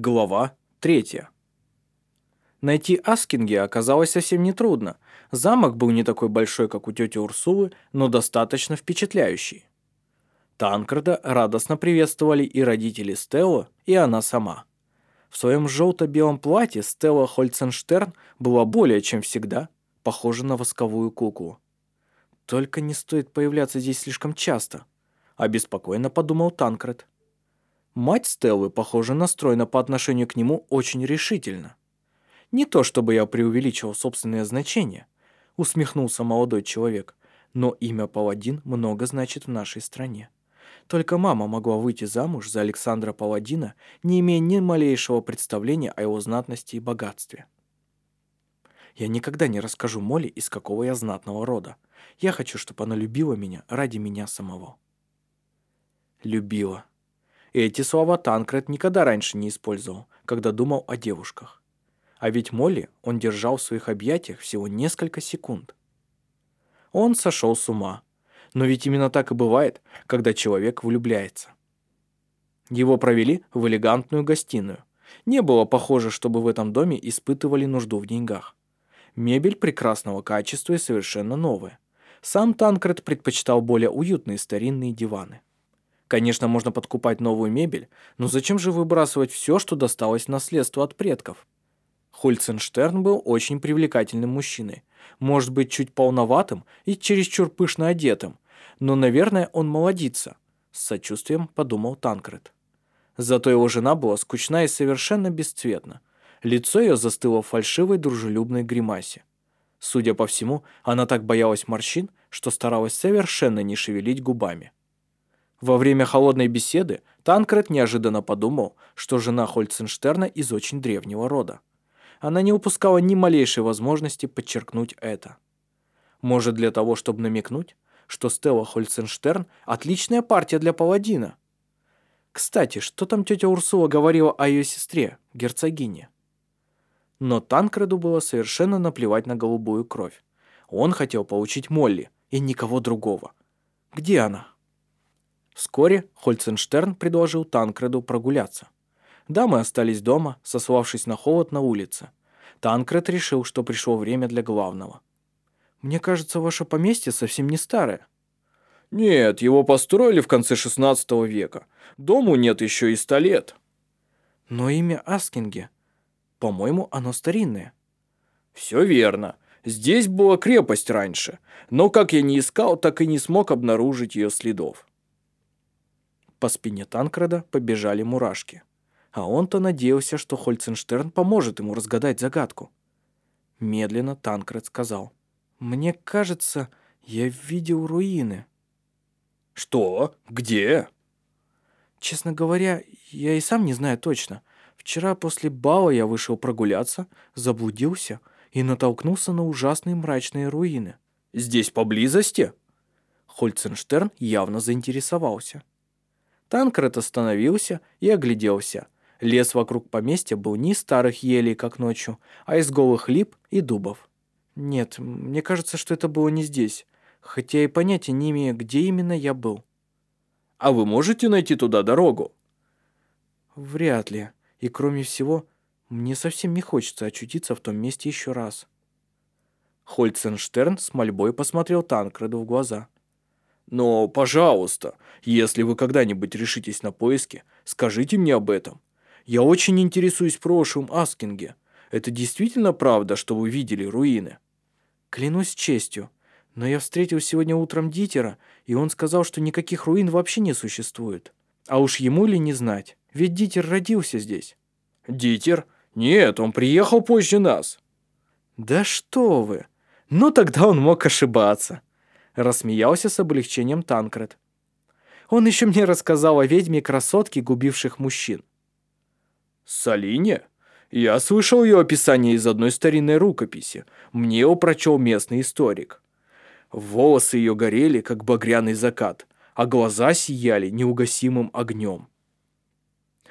Глава 3. Найти Аскинги оказалось совсем нетрудно. Замок был не такой большой, как у тети Урсулы, но достаточно впечатляющий. Танкреда радостно приветствовали и родители Стелла, и она сама. В своем желто-белом платье Стелла Хольценштерн была более чем всегда похожа на восковую куклу. «Только не стоит появляться здесь слишком часто», – обеспокоенно подумал Танкред. Мать Стеллы, похоже, настроена по отношению к нему очень решительно. Не то чтобы я преувеличивал собственное значение, усмехнулся молодой человек, но имя Паладин много значит в нашей стране. Только мама могла выйти замуж за Александра Паладина, не имея ни малейшего представления о его знатности и богатстве. Я никогда не расскажу Молли, из какого я знатного рода. Я хочу, чтобы она любила меня ради меня самого. Любила. Эти слова Танкред никогда раньше не использовал, когда думал о девушках. А ведь Молли он держал в своих объятиях всего несколько секунд. Он сошел с ума. Но ведь именно так и бывает, когда человек влюбляется. Его провели в элегантную гостиную. Не было похоже, чтобы в этом доме испытывали нужду в деньгах. Мебель прекрасного качества и совершенно новая. Сам Танкред предпочитал более уютные старинные диваны. Конечно, можно подкупать новую мебель, но зачем же выбрасывать все, что досталось в наследство от предков? Хольценштерн был очень привлекательным мужчиной. Может быть, чуть полноватым и чересчур пышно одетым. Но, наверное, он молодится. С сочувствием подумал Танкред. Зато его жена была скучна и совершенно бесцветна. Лицо ее застыло в фальшивой дружелюбной гримасе. Судя по всему, она так боялась морщин, что старалась совершенно не шевелить губами. Во время холодной беседы Танкред неожиданно подумал, что жена Хольценштерна из очень древнего рода. Она не упускала ни малейшей возможности подчеркнуть это. Может, для того, чтобы намекнуть, что Стелла Хольценштерн – отличная партия для паладина. Кстати, что там тетя Урсула говорила о ее сестре, герцогине? Но Танкреду было совершенно наплевать на голубую кровь. Он хотел получить Молли и никого другого. Где она? Вскоре Хольценштерн предложил Танкреду прогуляться. Дамы остались дома, сославшись на холод на улице. Танкред решил, что пришло время для главного. «Мне кажется, ваше поместье совсем не старое». «Нет, его построили в конце XVI века. Дому нет еще и ста лет». «Но имя Аскинге, по-моему, оно старинное». «Все верно. Здесь была крепость раньше, но как я не искал, так и не смог обнаружить ее следов». По спине Танкреда побежали мурашки. А он-то надеялся, что Хольценштерн поможет ему разгадать загадку. Медленно Танкред сказал. «Мне кажется, я видел руины». «Что? Где?» «Честно говоря, я и сам не знаю точно. Вчера после бала я вышел прогуляться, заблудился и натолкнулся на ужасные мрачные руины». «Здесь поблизости?» Хольценштерн явно заинтересовался. Танкред остановился и огляделся. Лес вокруг поместья был не из старых елей, как ночью, а из голых лип и дубов. Нет, мне кажется, что это было не здесь, хотя и понятия не имею, где именно я был. А вы можете найти туда дорогу? Вряд ли. И кроме всего, мне совсем не хочется очутиться в том месте еще раз. Хольценштерн с мольбой посмотрел Танкреду в глаза. Но, пожалуйста, если вы когда-нибудь решитесь на поиски, скажите мне об этом. Я очень интересуюсь прошлым Аскинге. Это действительно правда, что вы видели руины? Клянусь честью. Но я встретил сегодня утром Дитера, и он сказал, что никаких руин вообще не существует. А уж ему ли не знать? Ведь Дитер родился здесь. Дитер? Нет, он приехал позже нас. Да что вы! Ну тогда он мог ошибаться. Рассмеялся с облегчением Танкред. Он еще мне рассказал о ведьме-красотке, губивших мужчин. Салине? Я слышал ее описание из одной старинной рукописи. Мне его прочел местный историк. Волосы ее горели, как багряный закат, а глаза сияли неугасимым огнем.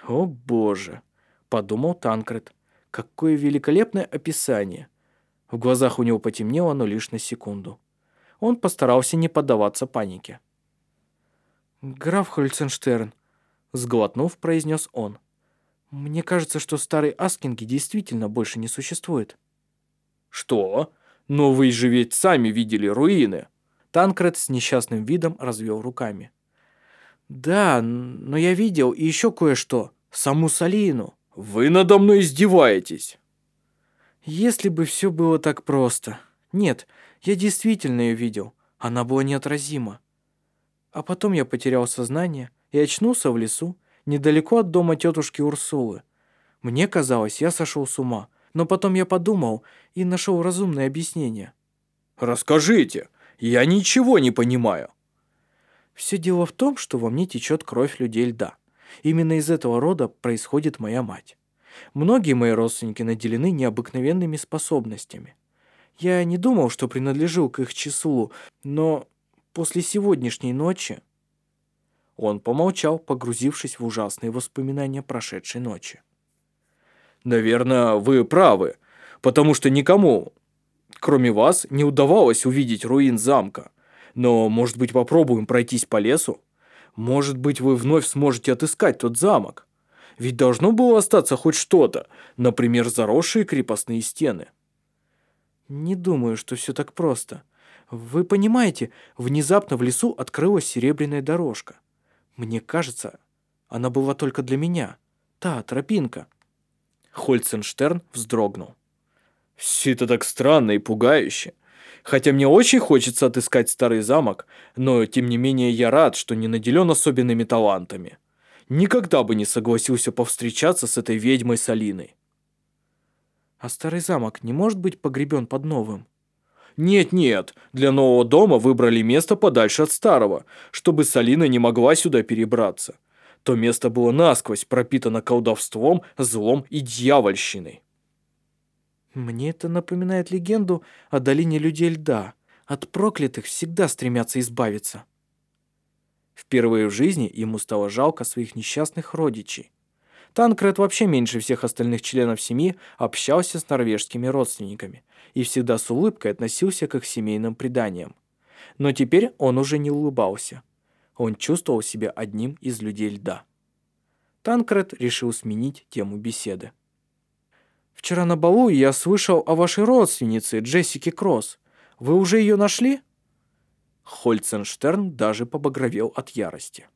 «О боже!» — подумал Танкред. «Какое великолепное описание!» В глазах у него потемнело, но лишь на секунду он постарался не поддаваться панике. «Граф Хольценштерн», — сглотнув, произнес он. Мне кажется, что старый Аскинги действительно больше не существует. Что? Но вы же ведь сами видели руины. Танкред с несчастным видом развел руками. Да, но я видел и еще кое-что. Саму Салину. Вы надо мной издеваетесь. Если бы все было так просто. Нет, я действительно ее видел. Она была неотразима. А потом я потерял сознание и очнулся в лесу, недалеко от дома тетушки Урсулы. Мне казалось, я сошел с ума, но потом я подумал и нашел разумное объяснение. «Расскажите, я ничего не понимаю». Все дело в том, что во мне течет кровь людей льда. Именно из этого рода происходит моя мать. Многие мои родственники наделены необыкновенными способностями. Я не думал, что принадлежу к их числу, но после сегодняшней ночи он помолчал, погрузившись в ужасные воспоминания прошедшей ночи. «Наверное, вы правы, потому что никому, кроме вас, не удавалось увидеть руин замка. Но, может быть, попробуем пройтись по лесу? Может быть, вы вновь сможете отыскать тот замок? Ведь должно было остаться хоть что-то, например, заросшие крепостные стены». «Не думаю, что все так просто. Вы понимаете, внезапно в лесу открылась серебряная дорожка. Мне кажется, она была только для меня. Та тропинка. Хольценштерн вздрогнул. Все это так странно и пугающе. Хотя мне очень хочется отыскать старый замок, но тем не менее я рад, что не наделен особенными талантами. Никогда бы не согласился повстречаться с этой ведьмой Салиной. А старый замок не может быть погребен под новым? Нет-нет, для нового дома выбрали место подальше от старого, чтобы Салина не могла сюда перебраться. То место было насквозь пропитано колдовством, злом и дьявольщиной. Мне это напоминает легенду о долине людей льда. От проклятых всегда стремятся избавиться. Впервые в жизни ему стало жалко своих несчастных родичей. Танкред вообще меньше всех остальных членов семьи общался с норвежскими родственниками и всегда с улыбкой относился к их семейным преданиям. Но теперь он уже не улыбался. Он чувствовал себя одним из людей льда. Танкред решил сменить тему беседы. «Вчера на балу я слышал о вашей родственнице, Джессике Кросс. Вы уже ее нашли?» Хольценштерн даже побагровел от ярости.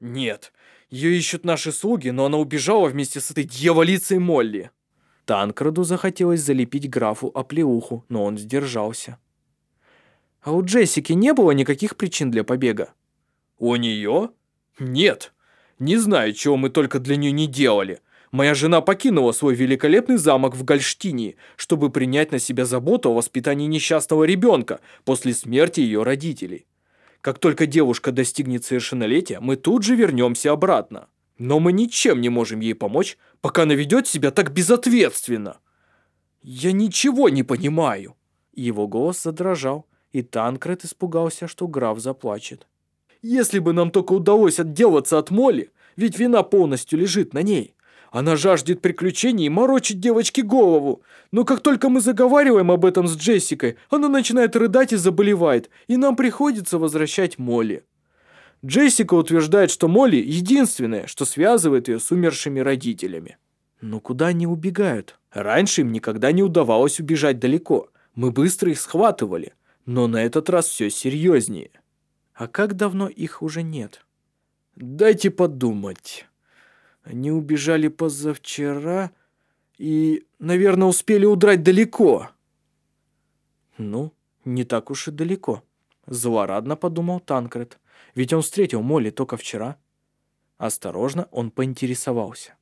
«Нет, ее ищут наши слуги, но она убежала вместе с этой дьяволицей Молли». Танкраду захотелось залепить графу оплеуху, но он сдержался. «А у Джессики не было никаких причин для побега?» «У нее? Нет. Не знаю, чего мы только для нее не делали. Моя жена покинула свой великолепный замок в Гольштине, чтобы принять на себя заботу о воспитании несчастного ребенка после смерти ее родителей. Как только девушка достигнет совершеннолетия, мы тут же вернемся обратно. Но мы ничем не можем ей помочь, пока она ведет себя так безответственно. Я ничего не понимаю. Его голос задрожал, и Танкред испугался, что граф заплачет. Если бы нам только удалось отделаться от Молли, ведь вина полностью лежит на ней. Она жаждет приключений и морочит девочке голову. Но как только мы заговариваем об этом с Джессикой, она начинает рыдать и заболевает, и нам приходится возвращать Молли. Джессика утверждает, что Молли единственное, что связывает ее с умершими родителями. Но куда они убегают? Раньше им никогда не удавалось убежать далеко. Мы быстро их схватывали. Но на этот раз все серьезнее. А как давно их уже нет? Дайте подумать. Они убежали позавчера и, наверное, успели удрать далеко. Ну, не так уж и далеко. Злорадно подумал Танкред. Ведь он встретил Молли только вчера. Осторожно он поинтересовался.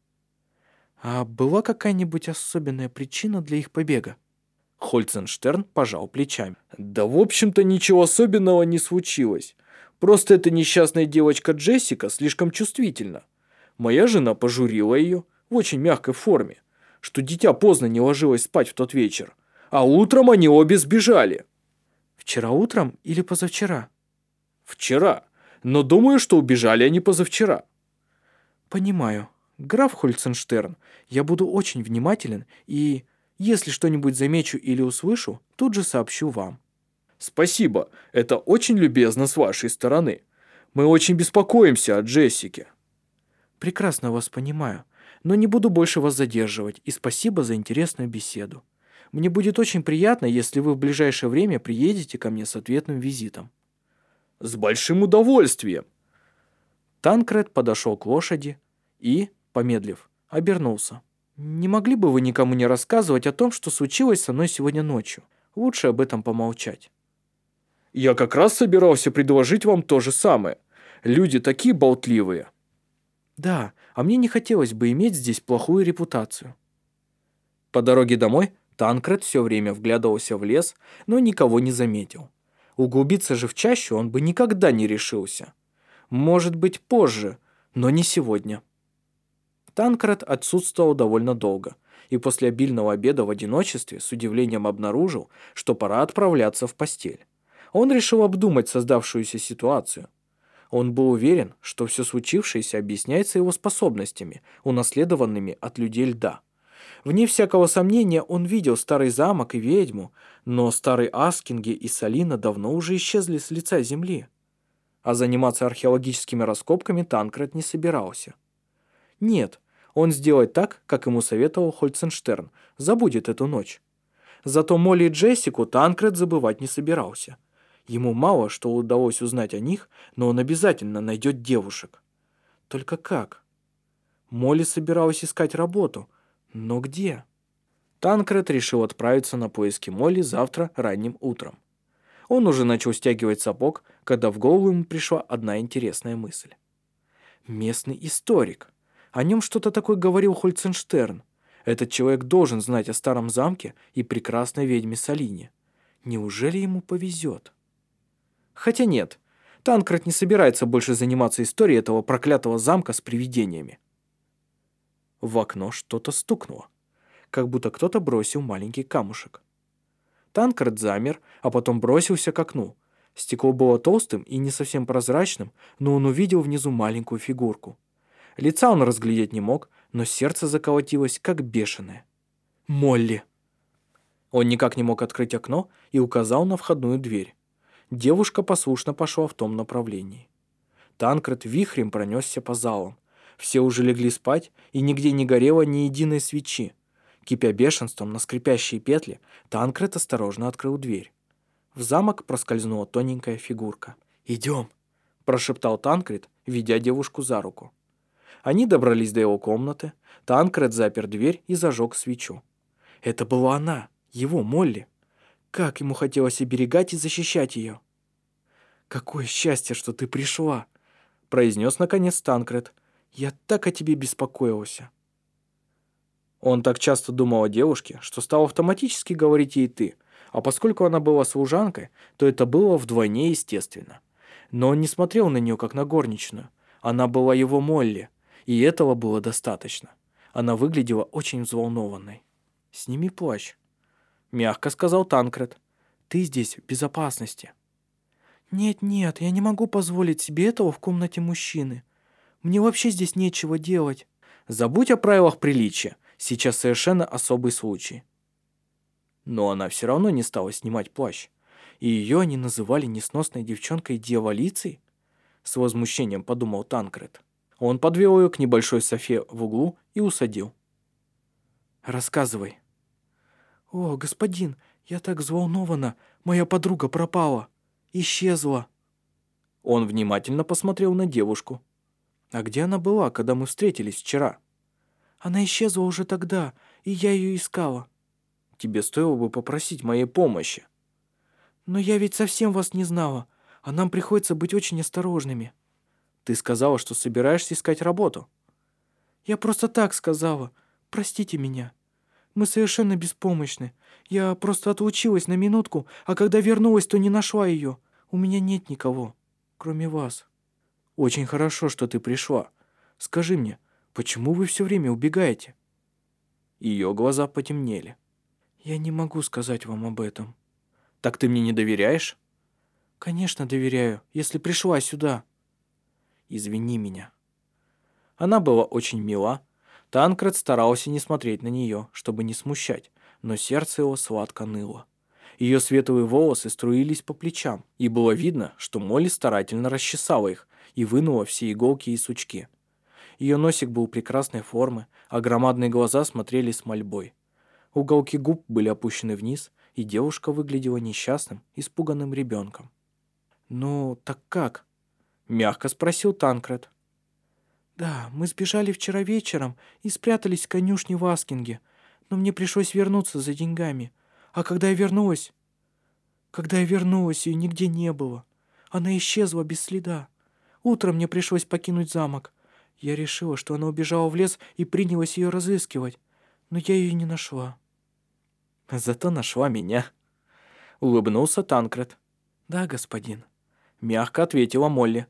А была какая-нибудь особенная причина для их побега? Хольценштерн пожал плечами. Да, в общем-то, ничего особенного не случилось. Просто эта несчастная девочка Джессика слишком чувствительна. Моя жена пожурила ее в очень мягкой форме, что дитя поздно не ложилось спать в тот вечер, а утром они обе сбежали. Вчера утром или позавчера? Вчера, но думаю, что убежали они позавчера. Понимаю. Граф Хольценштерн, я буду очень внимателен и, если что-нибудь замечу или услышу, тут же сообщу вам. Спасибо, это очень любезно с вашей стороны. Мы очень беспокоимся о Джессике. Прекрасно вас понимаю. Но не буду больше вас задерживать, и спасибо за интересную беседу. Мне будет очень приятно, если вы в ближайшее время приедете ко мне с ответным визитом». «С большим удовольствием!» Танкред подошел к лошади и, помедлив, обернулся. «Не могли бы вы никому не рассказывать о том, что случилось со мной сегодня ночью? Лучше об этом помолчать». «Я как раз собирался предложить вам то же самое. Люди такие болтливые». «Да, а мне не хотелось бы иметь здесь плохую репутацию». По дороге домой Танкред все время вглядывался в лес, но никого не заметил. Углубиться же в чащу он бы никогда не решился. Может быть, позже, но не сегодня. Танкред отсутствовал довольно долго, и после обильного обеда в одиночестве с удивлением обнаружил, что пора отправляться в постель. Он решил обдумать создавшуюся ситуацию. Он был уверен, что все случившееся объясняется его способностями, унаследованными от людей льда. Вне всякого сомнения он видел старый замок и ведьму, но старые Аскинги и Салина давно уже исчезли с лица земли. А заниматься археологическими раскопками Танкред не собирался. Нет, он сделает так, как ему советовал Хольценштерн, забудет эту ночь. Зато Молли и Джессику Танкред забывать не собирался. Ему мало что удалось узнать о них, но он обязательно найдет девушек. Только как? Молли собиралась искать работу, но где? Танкред решил отправиться на поиски Молли завтра ранним утром. Он уже начал стягивать сапог, когда в голову ему пришла одна интересная мысль. Местный историк. О нем что-то такое говорил Хольценштерн. Этот человек должен знать о старом замке и прекрасной ведьме Салине. Неужели ему повезет? Хотя нет, Танкред не собирается больше заниматься историей этого проклятого замка с привидениями. В окно что-то стукнуло, как будто кто-то бросил маленький камушек. Танкред замер, а потом бросился к окну. Стекло было толстым и не совсем прозрачным, но он увидел внизу маленькую фигурку. Лица он разглядеть не мог, но сердце заколотилось, как бешеное. «Молли!» Он никак не мог открыть окно и указал на входную дверь. Девушка послушно пошла в том направлении. Танкред вихрем пронесся по залам. Все уже легли спать, и нигде не горело ни единой свечи. Кипя бешенством на скрипящие петли, Танкред осторожно открыл дверь. В замок проскользнула тоненькая фигурка. «Идем!» – прошептал Танкред, ведя девушку за руку. Они добрались до его комнаты. Танкред запер дверь и зажег свечу. Это была она, его Молли. Как ему хотелось оберегать и защищать ее. «Какое счастье, что ты пришла!» произнес наконец Танкред. «Я так о тебе беспокоился». Он так часто думал о девушке, что стал автоматически говорить ей «ты», а поскольку она была служанкой, то это было вдвойне естественно. Но он не смотрел на нее, как на горничную. Она была его Молли, и этого было достаточно. Она выглядела очень взволнованной. «Сними плащ», — мягко сказал Танкред. «Ты здесь в безопасности». «Нет-нет, я не могу позволить себе этого в комнате мужчины. Мне вообще здесь нечего делать». «Забудь о правилах приличия. Сейчас совершенно особый случай». Но она все равно не стала снимать плащ. И ее они называли несносной девчонкой дьяволицей? С возмущением подумал Танкред. Он подвел ее к небольшой софе в углу и усадил. «Рассказывай». «О, господин, я так взволнована. Моя подруга пропала. Исчезла». Он внимательно посмотрел на девушку. «А где она была, когда мы встретились вчера?» «Она исчезла уже тогда, и я ее искала». «Тебе стоило бы попросить моей помощи». «Но я ведь совсем вас не знала, а нам приходится быть очень осторожными». Ты сказала, что собираешься искать работу. Я просто так сказала. Простите меня. Мы совершенно беспомощны. Я просто отлучилась на минутку, а когда вернулась, то не нашла ее. У меня нет никого, кроме вас. Очень хорошо, что ты пришла. Скажи мне, почему вы все время убегаете?» Ее глаза потемнели. «Я не могу сказать вам об этом». «Так ты мне не доверяешь?» «Конечно доверяю, если пришла сюда». Извини меня». Она была очень мила. Танкред старался не смотреть на нее, чтобы не смущать, но сердце его сладко ныло. Ее светлые волосы струились по плечам, и было видно, что Молли старательно расчесала их и вынула все иголки и сучки. Ее носик был прекрасной формы, а громадные глаза смотрели с мольбой. Уголки губ были опущены вниз, и девушка выглядела несчастным, испуганным ребенком. «Ну, так как?» — мягко спросил Танкред. «Да, мы сбежали вчера вечером и спрятались в конюшне в Аскинге, но мне пришлось вернуться за деньгами. А когда я вернулась... Когда я вернулась, ее нигде не было. Она исчезла без следа. Утром мне пришлось покинуть замок. Я решила, что она убежала в лес и принялась ее разыскивать, но я ее не нашла». «Зато нашла меня», — улыбнулся Танкред. «Да, господин», — мягко ответила Молли.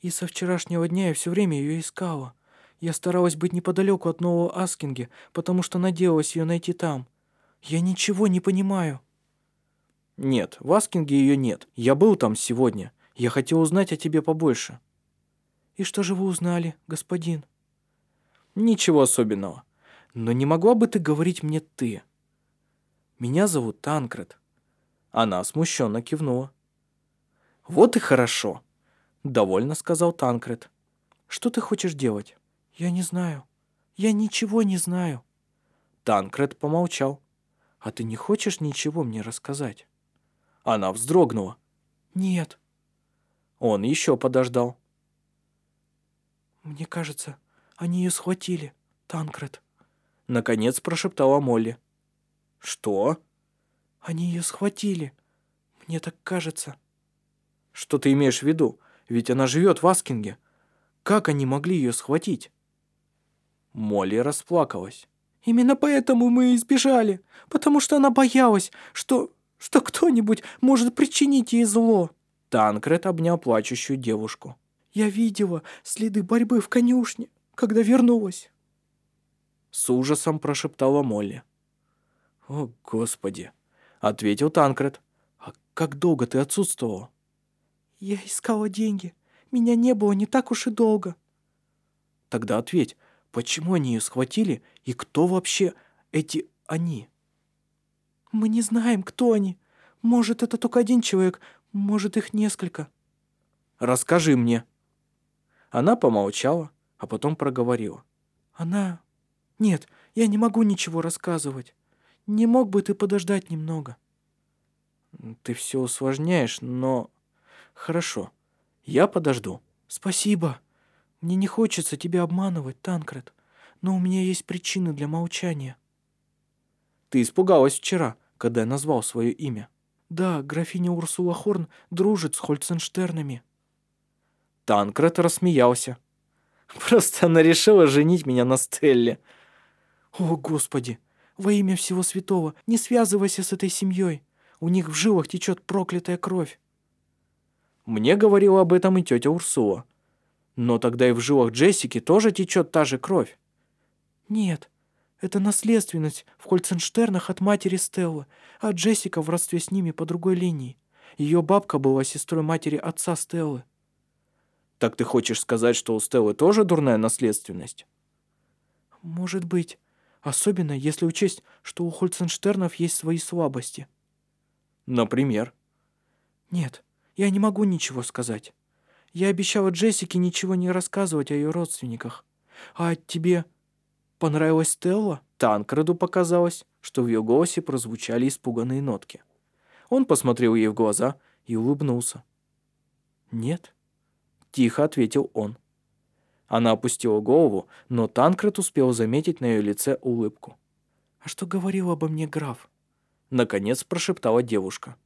И со вчерашнего дня я все время ее искала. Я старалась быть неподалеку от Нового Аскинги, потому что надеялась ее найти там. Я ничего не понимаю». «Нет, в Аскинге ее нет. Я был там сегодня. Я хотел узнать о тебе побольше». «И что же вы узнали, господин?» «Ничего особенного. Но не могла бы ты говорить мне «ты»?» «Меня зовут Танкред». Она смущенно кивнула. «Вот и хорошо. Довольно сказал Танкред. «Что ты хочешь делать?» «Я не знаю. Я ничего не знаю». Танкред помолчал. «А ты не хочешь ничего мне рассказать?» Она вздрогнула. «Нет». Он еще подождал. «Мне кажется, они ее схватили, Танкред». Наконец прошептала Молли. «Что?» «Они ее схватили. Мне так кажется». «Что ты имеешь в виду? Ведь она живет в Аскинге. Как они могли ее схватить?» Молли расплакалась. «Именно поэтому мы и сбежали, потому что она боялась, что... что кто-нибудь может причинить ей зло». Танкред обнял плачущую девушку. «Я видела следы борьбы в конюшне, когда вернулась». С ужасом прошептала Молли. «О, Господи!» — ответил Танкред. «А как долго ты отсутствовал?» «Я искала деньги. Меня не было не так уж и долго». «Тогда ответь, почему они ее схватили и кто вообще эти они?» «Мы не знаем, кто они. Может, это только один человек, может, их несколько». «Расскажи мне». Она помолчала, а потом проговорила. «Она... Нет, я не могу ничего рассказывать. Не мог бы ты подождать немного?» «Ты все усложняешь, но...» «Хорошо, я подожду». «Спасибо. Мне не хочется тебя обманывать, Танкред, но у меня есть причины для молчания». «Ты испугалась вчера, когда я назвал свое имя». «Да, графиня Урсула Хорн дружит с Хольценштернами». Танкред рассмеялся. «Просто она решила женить меня на Стелле». «О, Господи! Во имя всего святого, не связывайся с этой семьей. У них в жилах течет проклятая кровь». Мне говорила об этом и тетя Урсула. Но тогда и в жилах Джессики тоже течет та же кровь. Нет, это наследственность в Хольценштернах от матери Стеллы, а Джессика в родстве с ними по другой линии. Ее бабка была сестрой матери отца Стеллы. Так ты хочешь сказать, что у Стеллы тоже дурная наследственность? Может быть. Особенно, если учесть, что у Хольценштернов есть свои слабости. Например? Нет, я не могу ничего сказать. Я обещала Джессике ничего не рассказывать о ее родственниках. А тебе понравилась Стелла?» Танкреду показалось, что в ее голосе прозвучали испуганные нотки. Он посмотрел ей в глаза и улыбнулся. «Нет», — тихо ответил он. Она опустила голову, но Танкред успел заметить на ее лице улыбку. «А что говорил обо мне граф?» Наконец прошептала девушка.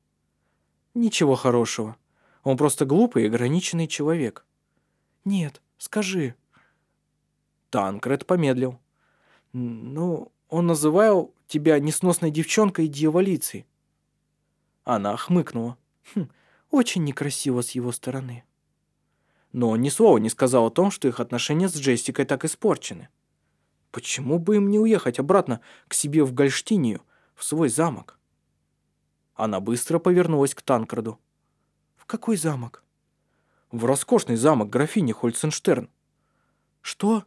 «Ничего хорошего. Он просто глупый и ограниченный человек». «Нет, скажи». Танкред помедлил. «Ну, он называл тебя несносной девчонкой и дьяволицей». Она хмыкнула. «Хм, очень некрасиво с его стороны». Но он ни слова не сказал о том, что их отношения с Джессикой так испорчены. Почему бы им не уехать обратно к себе в Гольштинию, в свой замок? Она быстро повернулась к Танкраду. «В какой замок?» «В роскошный замок графини Хольценштерн». «Что?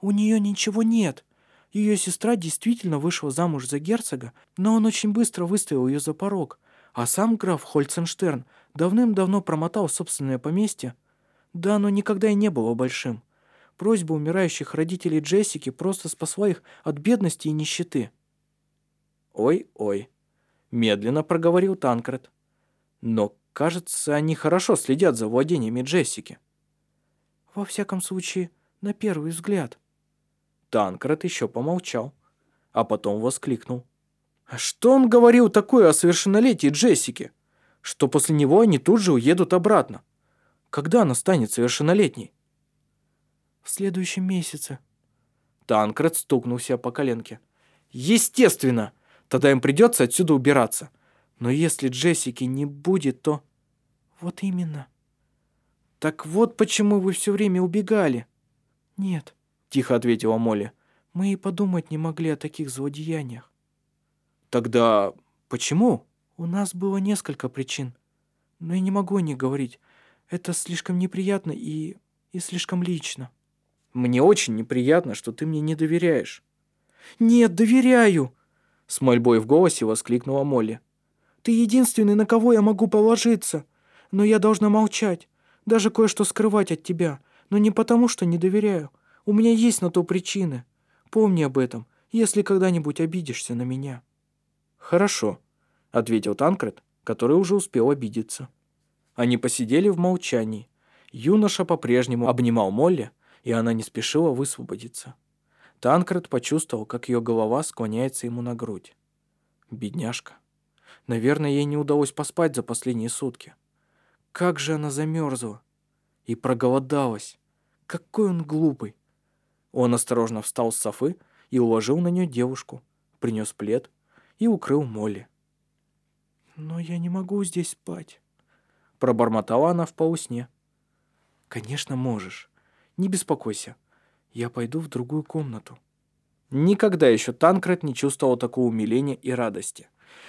У нее ничего нет. Ее сестра действительно вышла замуж за герцога, но он очень быстро выставил ее за порог, а сам граф Хольценштерн давным-давно промотал собственное поместье. Да оно никогда и не было большим. Просьба умирающих родителей Джессики просто спасла их от бедности и нищеты. «Ой-ой», — медленно проговорил Танкред. «Но, кажется, они хорошо следят за владениями Джессики». «Во всяком случае, на первый взгляд». Танкред еще помолчал, а потом воскликнул. «А что он говорил такое о совершеннолетии Джессики? Что после него они тут же уедут обратно? Когда она станет совершеннолетней?» «В следующем месяце». Танкред стукнулся по коленке. «Естественно! Тогда им придется отсюда убираться. Но если Джессики не будет, то...» «Вот именно». «Так вот почему вы все время убегали». «Нет», — тихо ответила Молли. «Мы и подумать не могли о таких злодеяниях». «Тогда почему?» «У нас было несколько причин. Но я не могу них говорить. Это слишком неприятно и... и слишком лично». Мне очень неприятно, что ты мне не доверяешь». «Нет, доверяю!» С мольбой в голосе воскликнула Молли. «Ты единственный, на кого я могу положиться. Но я должна молчать, даже кое-что скрывать от тебя. Но не потому, что не доверяю. У меня есть на то причины. Помни об этом, если когда-нибудь обидишься на меня». «Хорошо», — ответил Танкред, который уже успел обидеться. Они посидели в молчании. Юноша по-прежнему обнимал Молли, и она не спешила высвободиться. Танкред почувствовал, как ее голова склоняется ему на грудь. Бедняжка. Наверное, ей не удалось поспать за последние сутки. Как же она замерзла. И проголодалась. Какой он глупый. Он осторожно встал с софы и уложил на нее девушку, принес плед и укрыл Молли. «Но я не могу здесь спать», — пробормотала она в полусне. «Конечно можешь. Не беспокойся. Я пойду в другую комнату». Никогда еще Танкред не чувствовал такого умиления и радости.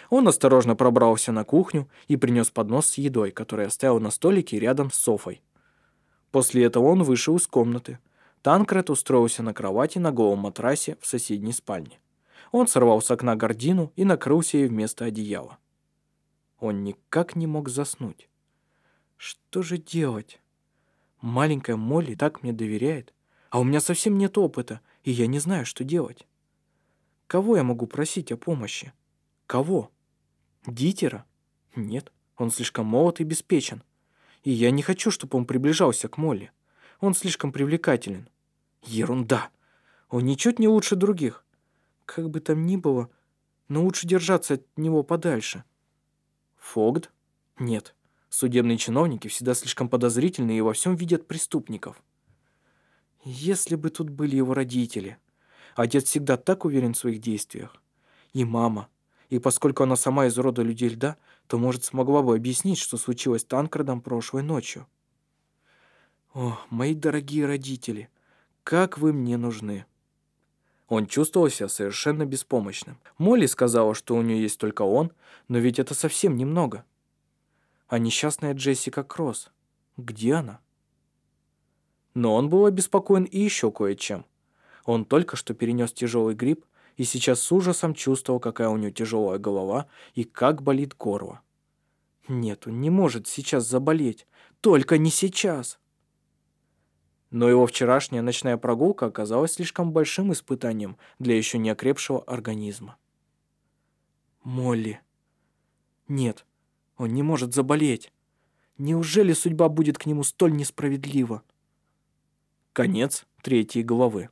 Он осторожно пробрался на кухню и принес поднос с едой, который оставил на столике рядом с Софой. После этого он вышел из комнаты. Танкред устроился на кровати на голом матрасе в соседней спальне. Он сорвал с окна гордину и накрылся ей вместо одеяла. Он никак не мог заснуть. Что же делать? Маленькая Молли так мне доверяет, а у меня совсем нет опыта, и я не знаю, что делать. Кого я могу просить о помощи? Кого? Дитера? Нет, он слишком молод и беспечен. И я не хочу, чтобы он приближался к Молли. Он слишком привлекателен. Ерунда. Он ничуть не лучше других. Как бы там ни было, но лучше держаться от него подальше. Фогд? Нет. Судебные чиновники всегда слишком подозрительны и во всем видят преступников. Если бы тут были его родители. Отец всегда так уверен в своих действиях. И мама. И поскольку она сама из рода людей льда, то, может, смогла бы объяснить, что случилось с Танкредом прошлой ночью. О, мои дорогие родители, как вы мне нужны. Он чувствовал себя совершенно беспомощным. Молли сказала, что у нее есть только он, но ведь это совсем немного. А несчастная Джессика Кросс, где она? Но он был обеспокоен и еще кое-чем. Он только что перенес тяжелый грипп и сейчас с ужасом чувствовал, какая у него тяжелая голова и как болит горло. Нет, он не может сейчас заболеть. Только не сейчас. Но его вчерашняя ночная прогулка оказалась слишком большим испытанием для еще не окрепшего организма. Молли. Нет, он не может заболеть. Неужели судьба будет к нему столь несправедлива? Конец третьей главы.